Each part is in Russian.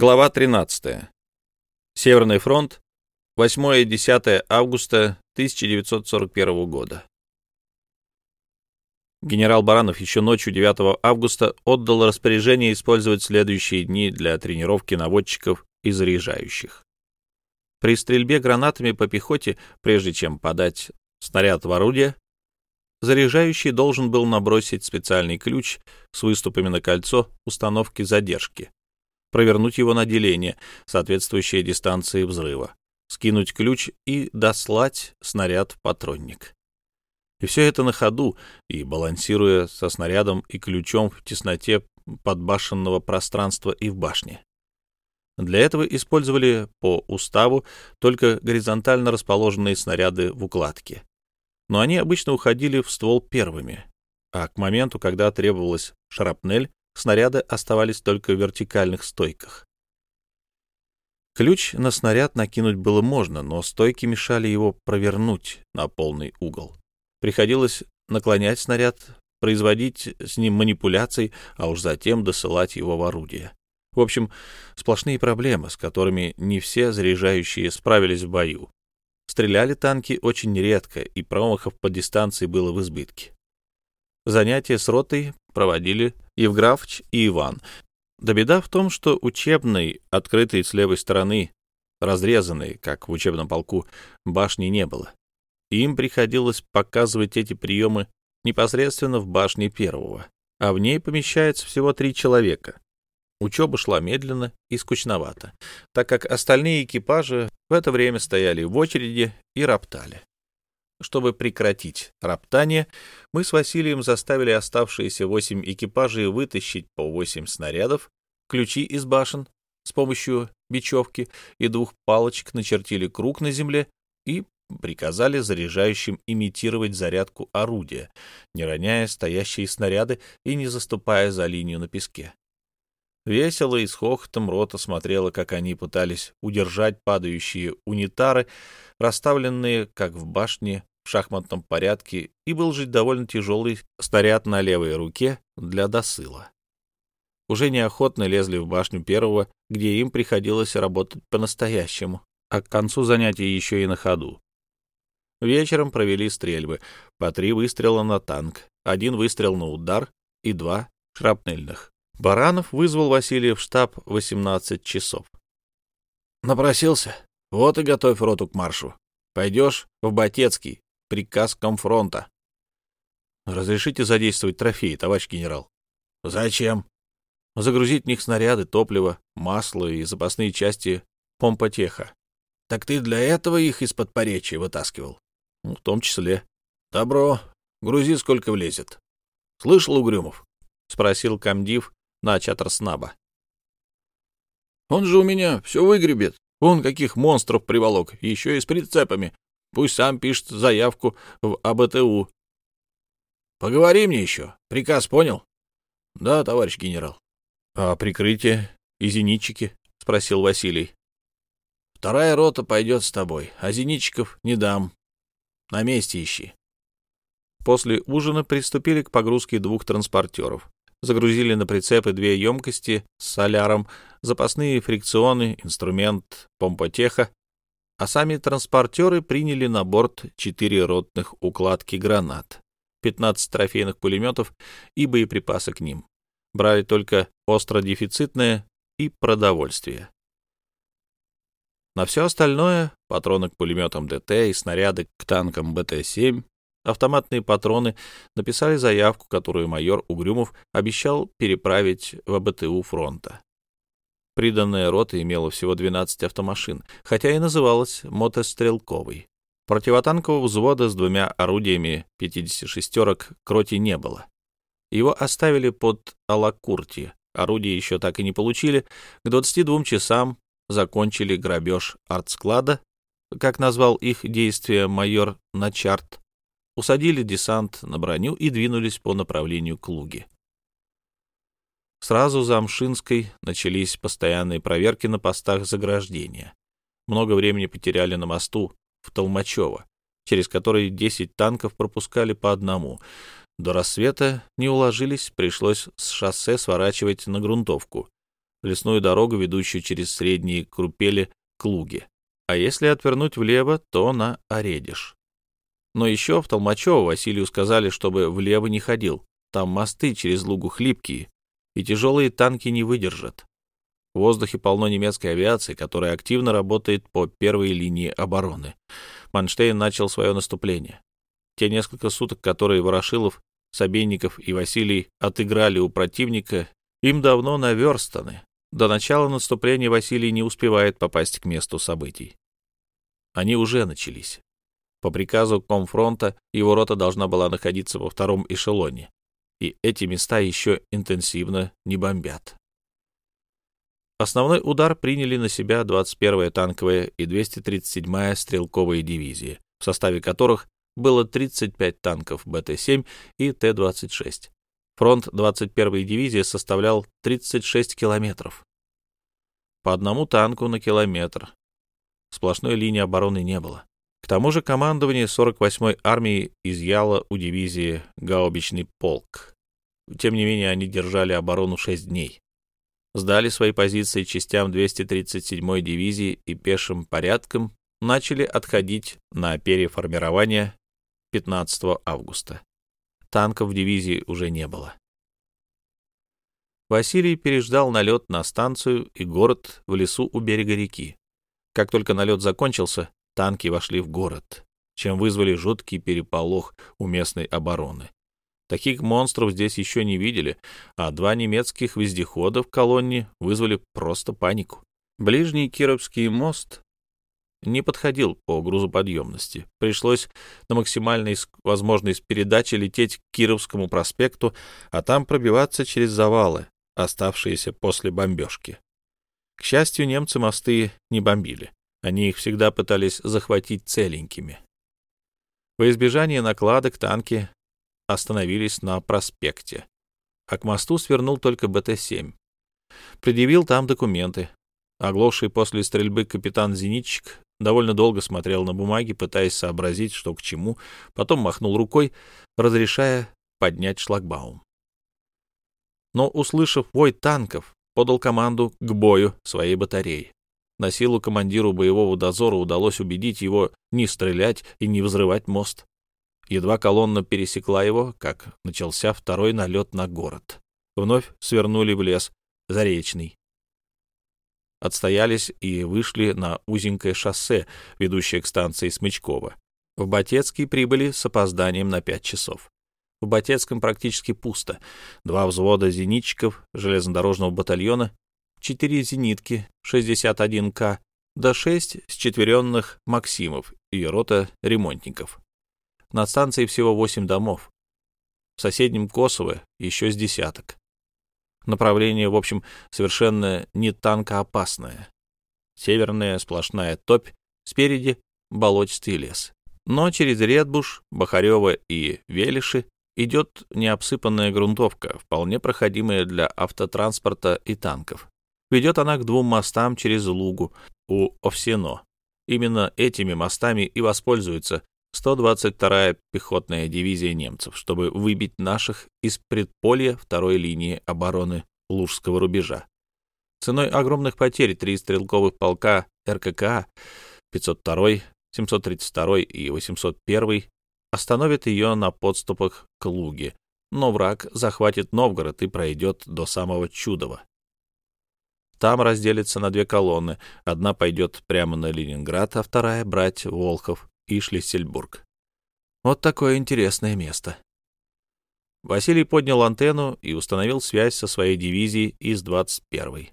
Глава 13. Северный фронт. 8-10 августа 1941 года. Генерал Баранов еще ночью 9 августа отдал распоряжение использовать следующие дни для тренировки наводчиков и заряжающих. При стрельбе гранатами по пехоте, прежде чем подать снаряд в орудие, заряжающий должен был набросить специальный ключ с выступами на кольцо установки задержки провернуть его на деление, соответствующее дистанции взрыва, скинуть ключ и дослать снаряд в патронник. И все это на ходу, и балансируя со снарядом и ключом в тесноте подбашенного пространства и в башне. Для этого использовали по уставу только горизонтально расположенные снаряды в укладке. Но они обычно уходили в ствол первыми, а к моменту, когда требовалась шрапнель, снаряды оставались только в вертикальных стойках. Ключ на снаряд накинуть было можно, но стойки мешали его провернуть на полный угол. Приходилось наклонять снаряд, производить с ним манипуляции, а уж затем досылать его в орудие. В общем, сплошные проблемы, с которыми не все заряжающие справились в бою. Стреляли танки очень редко, и промахов по дистанции было в избытке. Занятия с ротой проводили Евграфович и Иван. Да беда в том, что учебной, открытой с левой стороны, разрезанной, как в учебном полку, башни не было. Им приходилось показывать эти приемы непосредственно в башне первого, а в ней помещается всего три человека. Учеба шла медленно и скучновато, так как остальные экипажи в это время стояли в очереди и роптали. Чтобы прекратить роптание, мы с Василием заставили оставшиеся восемь экипажей вытащить по восемь снарядов, ключи из башен с помощью бечевки и двух палочек начертили круг на земле и приказали заряжающим имитировать зарядку орудия, не роняя стоящие снаряды и не заступая за линию на песке. Весело и с хохотом рота смотрела, как они пытались удержать падающие унитары, расставленные, как в башне, шахматном порядке, и был жить довольно тяжелый снаряд на левой руке для досыла. Уже неохотно лезли в башню первого, где им приходилось работать по-настоящему, а к концу занятий еще и на ходу. Вечером провели стрельбы, по три выстрела на танк, один выстрел на удар и два шрапнельных. Баранов вызвал Василия в штаб 18 часов. «Напросился? Вот и готовь роту к маршу. Пойдешь в Батецкий, приказ комфронта». «Разрешите задействовать трофеи, товарищ генерал?» «Зачем?» «Загрузить в них снаряды, топливо, масло и запасные части помпотеха». «Так ты для этого их из-под поречия вытаскивал?» ну, «В том числе». «Добро. Грузи сколько влезет». «Слышал, Угрюмов?» — спросил комдив, на Чатрснаба. «Он же у меня все выгребет. Вон каких монстров приволок, еще и с прицепами. Пусть сам пишет заявку в АБТУ». «Поговори мне еще. Приказ понял?» «Да, товарищ генерал». «А прикрытие и зенитчики?» — спросил Василий. «Вторая рота пойдет с тобой, а зенитчиков не дам. На месте ищи». После ужина приступили к погрузке двух транспортеров загрузили на прицепы две емкости с соляром, запасные фрикционы, инструмент, помпотеха, а сами транспортеры приняли на борт четыре ротных укладки гранат, 15 трофейных пулеметов и боеприпасы к ним. Брали только остро дефицитное и продовольствие. На все остальное — патроны к пулеметам ДТ и снаряды к танкам БТ-7, автоматные патроны, написали заявку, которую майор Угрюмов обещал переправить в АБТУ фронта. Приданная рота имела всего 12 автомашин, хотя и называлась мотострелковой. Противотанкового взвода с двумя орудиями 56-терок к не было. Его оставили под Алакурти, орудия еще так и не получили, к 22 часам закончили грабеж артсклада, как назвал их действия майор Начарт, усадили десант на броню и двинулись по направлению к Луге. Сразу за Амшинской начались постоянные проверки на постах заграждения. Много времени потеряли на мосту в Толмачево, через который 10 танков пропускали по одному. До рассвета не уложились, пришлось с шоссе сворачивать на грунтовку. лесную дорогу, ведущую через средние крупели к Луге. А если отвернуть влево, то на Оредиш. Но еще в Толмачево Василию сказали, чтобы влево не ходил. Там мосты через Лугу хлипкие, и тяжелые танки не выдержат. В воздухе полно немецкой авиации, которая активно работает по первой линии обороны. Манштейн начал свое наступление. Те несколько суток, которые Ворошилов, Собейников и Василий отыграли у противника, им давно наверстаны. До начала наступления Василий не успевает попасть к месту событий. Они уже начались. По приказу комфронта его рота должна была находиться во втором эшелоне, и эти места еще интенсивно не бомбят. Основной удар приняли на себя 21-я танковая и 237-я стрелковые дивизии, в составе которых было 35 танков БТ-7 и Т-26. Фронт 21-й дивизии составлял 36 километров. По одному танку на километр. Сплошной линии обороны не было. К тому же командование 48-й армии изъяло у дивизии гаубичный полк. Тем не менее, они держали оборону 6 дней сдали свои позиции частям 237-й дивизии и пешим порядком начали отходить на переформирование 15 августа. Танков в дивизии уже не было. Василий переждал налет на станцию и город в лесу у берега реки. Как только налет закончился, танки вошли в город, чем вызвали жуткий переполох у местной обороны. Таких монстров здесь еще не видели, а два немецких вездехода в колонне вызвали просто панику. Ближний Кировский мост не подходил по грузоподъемности. Пришлось на максимальной возможной передаче лететь к Кировскому проспекту, а там пробиваться через завалы, оставшиеся после бомбежки. К счастью, немцы мосты не бомбили. Они их всегда пытались захватить целенькими. Во избежание накладок танки остановились на проспекте, а к мосту свернул только БТ-7. Предъявил там документы. Оглохший после стрельбы капитан-зенитчик довольно долго смотрел на бумаги, пытаясь сообразить, что к чему, потом махнул рукой, разрешая поднять шлагбаум. Но, услышав вой танков, подал команду к бою своей батареи. На силу командиру боевого дозора удалось убедить его не стрелять и не взрывать мост. Едва колонна пересекла его, как начался второй налет на город. Вновь свернули в лес, Заречный. Отстоялись и вышли на узенькое шоссе, ведущее к станции Смычкова. В Батецкий прибыли с опозданием на пять часов. В Батецком практически пусто. Два взвода зенитчиков железнодорожного батальона, четыре зенитки 61К, до шесть счетверенных Максимов и рота ремонтников. На станции всего восемь домов. В соседнем Косово еще с десяток. Направление, в общем, совершенно не танкоопасное. Северная сплошная топь, спереди болотистый лес. Но через Редбуш, Бахарева и Велиши идет необсыпанная грунтовка, вполне проходимая для автотранспорта и танков. Ведет она к двум мостам через Лугу у Овсено. Именно этими мостами и воспользуются 122-я пехотная дивизия немцев, чтобы выбить наших из предполья второй линии обороны Лужского рубежа. Ценой огромных потерь три стрелковых полка РКК 502, 732 и 801 остановят ее на подступах к Луге, но враг захватит Новгород и пройдет до самого Чудова. Там разделится на две колонны. Одна пойдет прямо на Ленинград, а вторая — брать Волхов и Шлиссельбург. Вот такое интересное место. Василий поднял антенну и установил связь со своей дивизией из 21-й.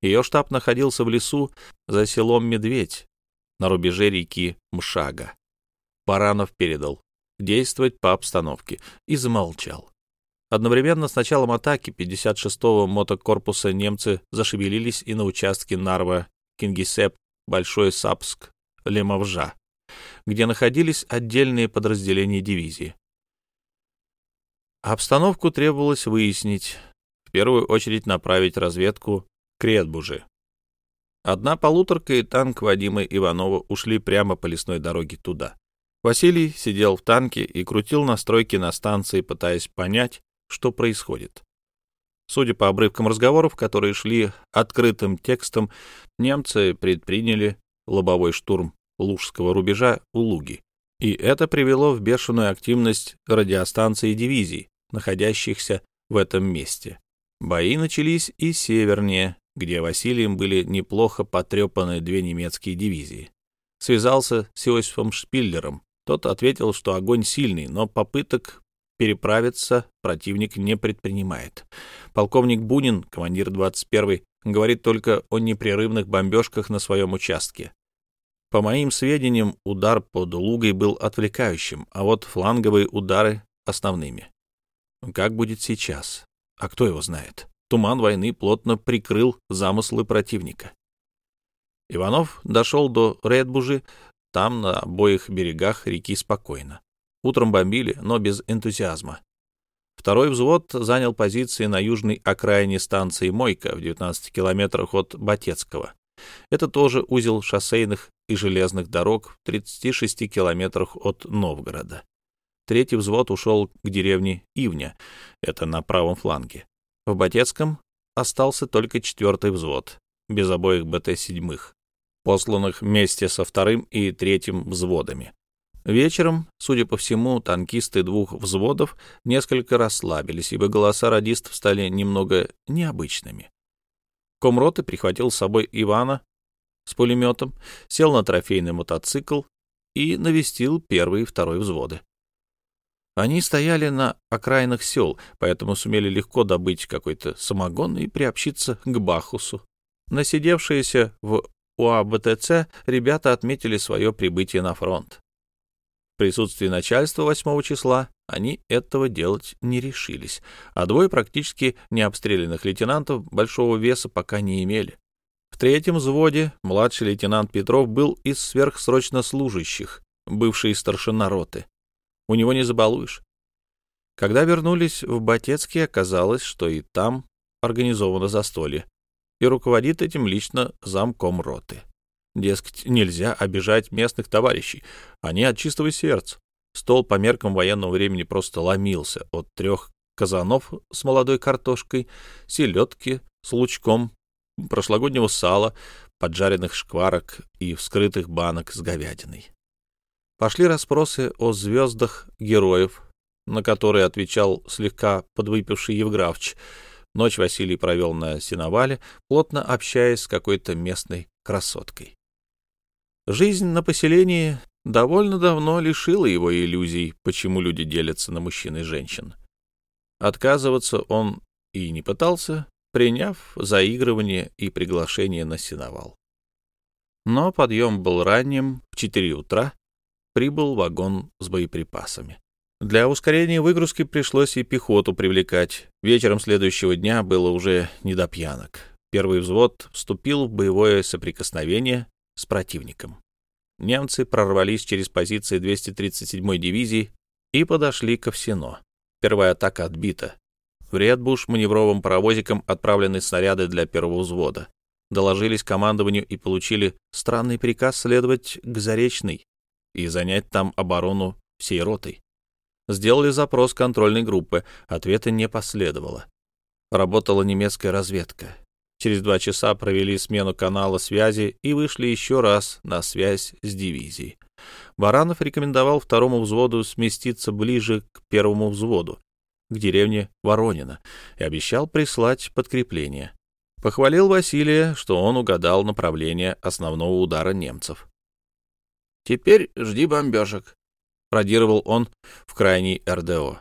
Ее штаб находился в лесу за селом Медведь на рубеже реки Мшага. Баранов передал действовать по обстановке и замолчал. Одновременно с началом атаки 56-го мотокорпуса немцы зашевелились и на участке Нарва, Кингисепп, Большой Сапск, Лемовжа где находились отдельные подразделения дивизии. Обстановку требовалось выяснить, в первую очередь направить разведку к Редбуже. Одна полуторка и танк Вадима Иванова ушли прямо по лесной дороге туда. Василий сидел в танке и крутил настройки на станции, пытаясь понять, что происходит. Судя по обрывкам разговоров, которые шли открытым текстом, немцы предприняли лобовой штурм Лужского рубежа у Луги. И это привело в бешеную активность радиостанций и дивизий, находящихся в этом месте. Бои начались и севернее, где Василием были неплохо потрепаны две немецкие дивизии. Связался с Иосифом Шпиллером. Тот ответил, что огонь сильный, но попыток переправиться противник не предпринимает. Полковник Бунин, командир 21-й, говорит только о непрерывных бомбежках на своем участке. По моим сведениям, удар под Лугой был отвлекающим, а вот фланговые удары — основными. Как будет сейчас? А кто его знает? Туман войны плотно прикрыл замыслы противника. Иванов дошел до Редбужи, там на обоих берегах реки спокойно. Утром бомбили, но без энтузиазма. Второй взвод занял позиции на южной окраине станции Мойка в 19 километрах от Батецкого. Это тоже узел шоссейных и железных дорог в 36 километрах от Новгорода. Третий взвод ушел к деревне Ивня, это на правом фланге. В Батецком остался только четвертый взвод, без обоих БТ-7, посланных вместе со вторым и третьим взводами. Вечером, судя по всему, танкисты двух взводов несколько расслабились, ибо голоса радистов стали немного необычными. Комроты прихватил с собой Ивана с пулеметом, сел на трофейный мотоцикл и навестил первый и второй взводы. Они стояли на окраинах сел, поэтому сумели легко добыть какой-то самогон и приобщиться к Бахусу. Насидевшиеся в УАБТЦ ребята отметили свое прибытие на фронт. В присутствии начальства 8 числа они этого делать не решились, а двое практически необстрелянных лейтенантов большого веса пока не имели. В третьем взводе младший лейтенант Петров был из сверхсрочно служащих, бывший старшина роты. У него не забалуешь. Когда вернулись в Батецкий, оказалось, что и там организовано застолье, и руководит этим лично замком роты. Дескать, нельзя обижать местных товарищей. Они от чистого сердца. Стол по меркам военного времени просто ломился от трех казанов с молодой картошкой, селедки с лучком, прошлогоднего сала, поджаренных шкварок и вскрытых банок с говядиной. Пошли расспросы о звездах героев, на которые отвечал слегка подвыпивший Евграфович. Ночь Василий провел на сеновале, плотно общаясь с какой-то местной красоткой. Жизнь на поселении довольно давно лишила его иллюзий, почему люди делятся на мужчин и женщин. Отказываться он и не пытался, приняв заигрывание и приглашение на сеновал. Но подъем был ранним, в 4 утра прибыл вагон с боеприпасами. Для ускорения выгрузки пришлось и пехоту привлекать. Вечером следующего дня было уже не до пьянок. Первый взвод вступил в боевое соприкосновение с противником. Немцы прорвались через позиции 237-й дивизии и подошли ко Всено. Первая атака отбита. В Редбуш маневровым паровозиком отправлены снаряды для первого взвода. Доложились командованию и получили странный приказ следовать к Заречной и занять там оборону всей ротой. Сделали запрос контрольной группы, ответа не последовало. Работала немецкая разведка. Через два часа провели смену канала связи и вышли еще раз на связь с дивизией. Баранов рекомендовал второму взводу сместиться ближе к первому взводу, к деревне Воронина, и обещал прислать подкрепление. Похвалил Василия, что он угадал направление основного удара немцев. «Теперь жди бомбежек», — продировал он в крайний РДО.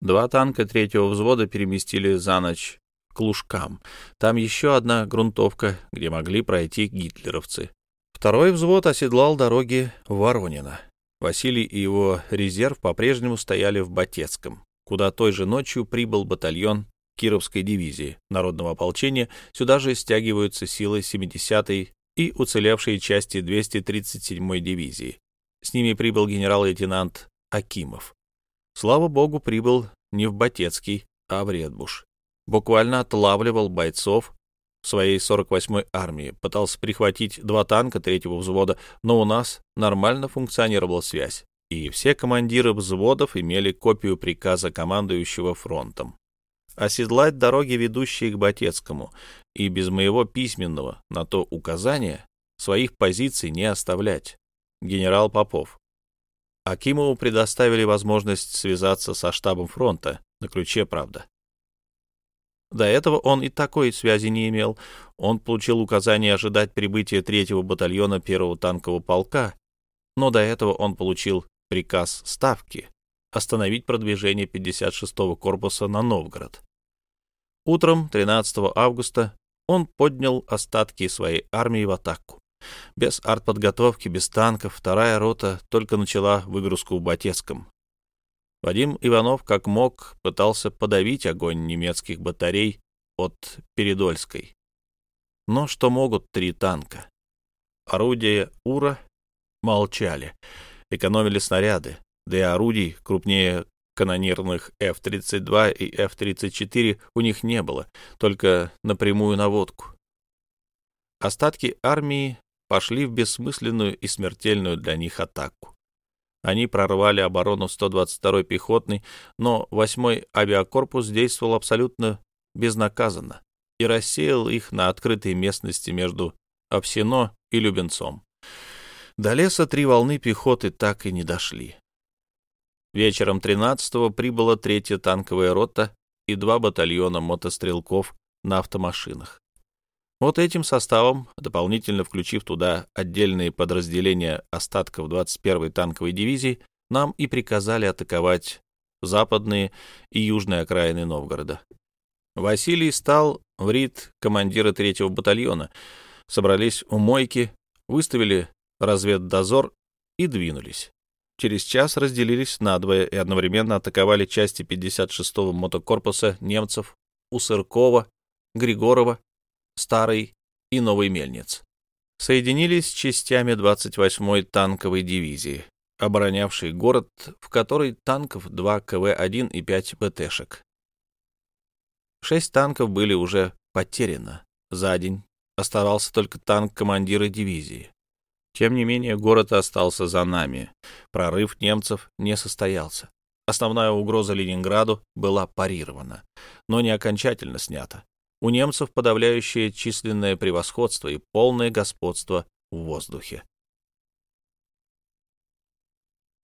Два танка третьего взвода переместили за ночь к Лужкам. Там еще одна грунтовка, где могли пройти гитлеровцы. Второй взвод оседлал дороги Воронина. Василий и его резерв по-прежнему стояли в Батецком, куда той же ночью прибыл батальон Кировской дивизии народного ополчения. Сюда же стягиваются силы 70-й и уцелевшие части 237-й дивизии. С ними прибыл генерал-лейтенант Акимов. Слава богу, прибыл не в Батецкий, а в Редбуш буквально отлавливал бойцов своей 48-й армии, пытался прихватить два танка третьего взвода, но у нас нормально функционировала связь, и все командиры взводов имели копию приказа командующего фронтом. оседлать дороги, ведущие к Батецкому, и без моего письменного на то указания своих позиций не оставлять. Генерал Попов. Акимову предоставили возможность связаться со штабом фронта, на ключе, правда. До этого он и такой связи не имел. Он получил указание ожидать прибытия третьего батальона первого танкового полка, но до этого он получил приказ Ставки остановить продвижение 56-го корпуса на Новгород. Утром 13 августа он поднял остатки своей армии в атаку. Без артподготовки, без танков, вторая рота только начала выгрузку в Батецком. Вадим Иванов, как мог, пытался подавить огонь немецких батарей от Передольской. Но что могут три танка? Орудия «Ура» молчали, экономили снаряды, да и орудий крупнее канонирных F-32 и F-34 у них не было, только напрямую наводку. Остатки армии пошли в бессмысленную и смертельную для них атаку. Они прорвали оборону 122-й пехотной, но 8-й авиакорпус действовал абсолютно безнаказанно и рассеял их на открытой местности между Овсино и Любенцом. До леса три волны пехоты так и не дошли. Вечером 13-го прибыла третья танковая рота и два батальона мотострелков на автомашинах. Вот этим составом, дополнительно включив туда отдельные подразделения остатков 21-й танковой дивизии, нам и приказали атаковать западные и южные окраины Новгорода. Василий стал в рит командира третьего батальона. Собрались у мойки, выставили разведдозор и двинулись. Через час разделились надвое и одновременно атаковали части 56-го мотокорпуса немцев у Сыркова, Григорова Старый и Новый Мельниц. Соединились частями 28-й танковой дивизии, оборонявшей город, в которой танков 2 КВ-1 и 5 БТшек. Шесть танков были уже потеряно за день. Оставался только танк командира дивизии. Тем не менее, город остался за нами. Прорыв немцев не состоялся. Основная угроза Ленинграду была парирована, но не окончательно снята. У немцев подавляющее численное превосходство и полное господство в воздухе.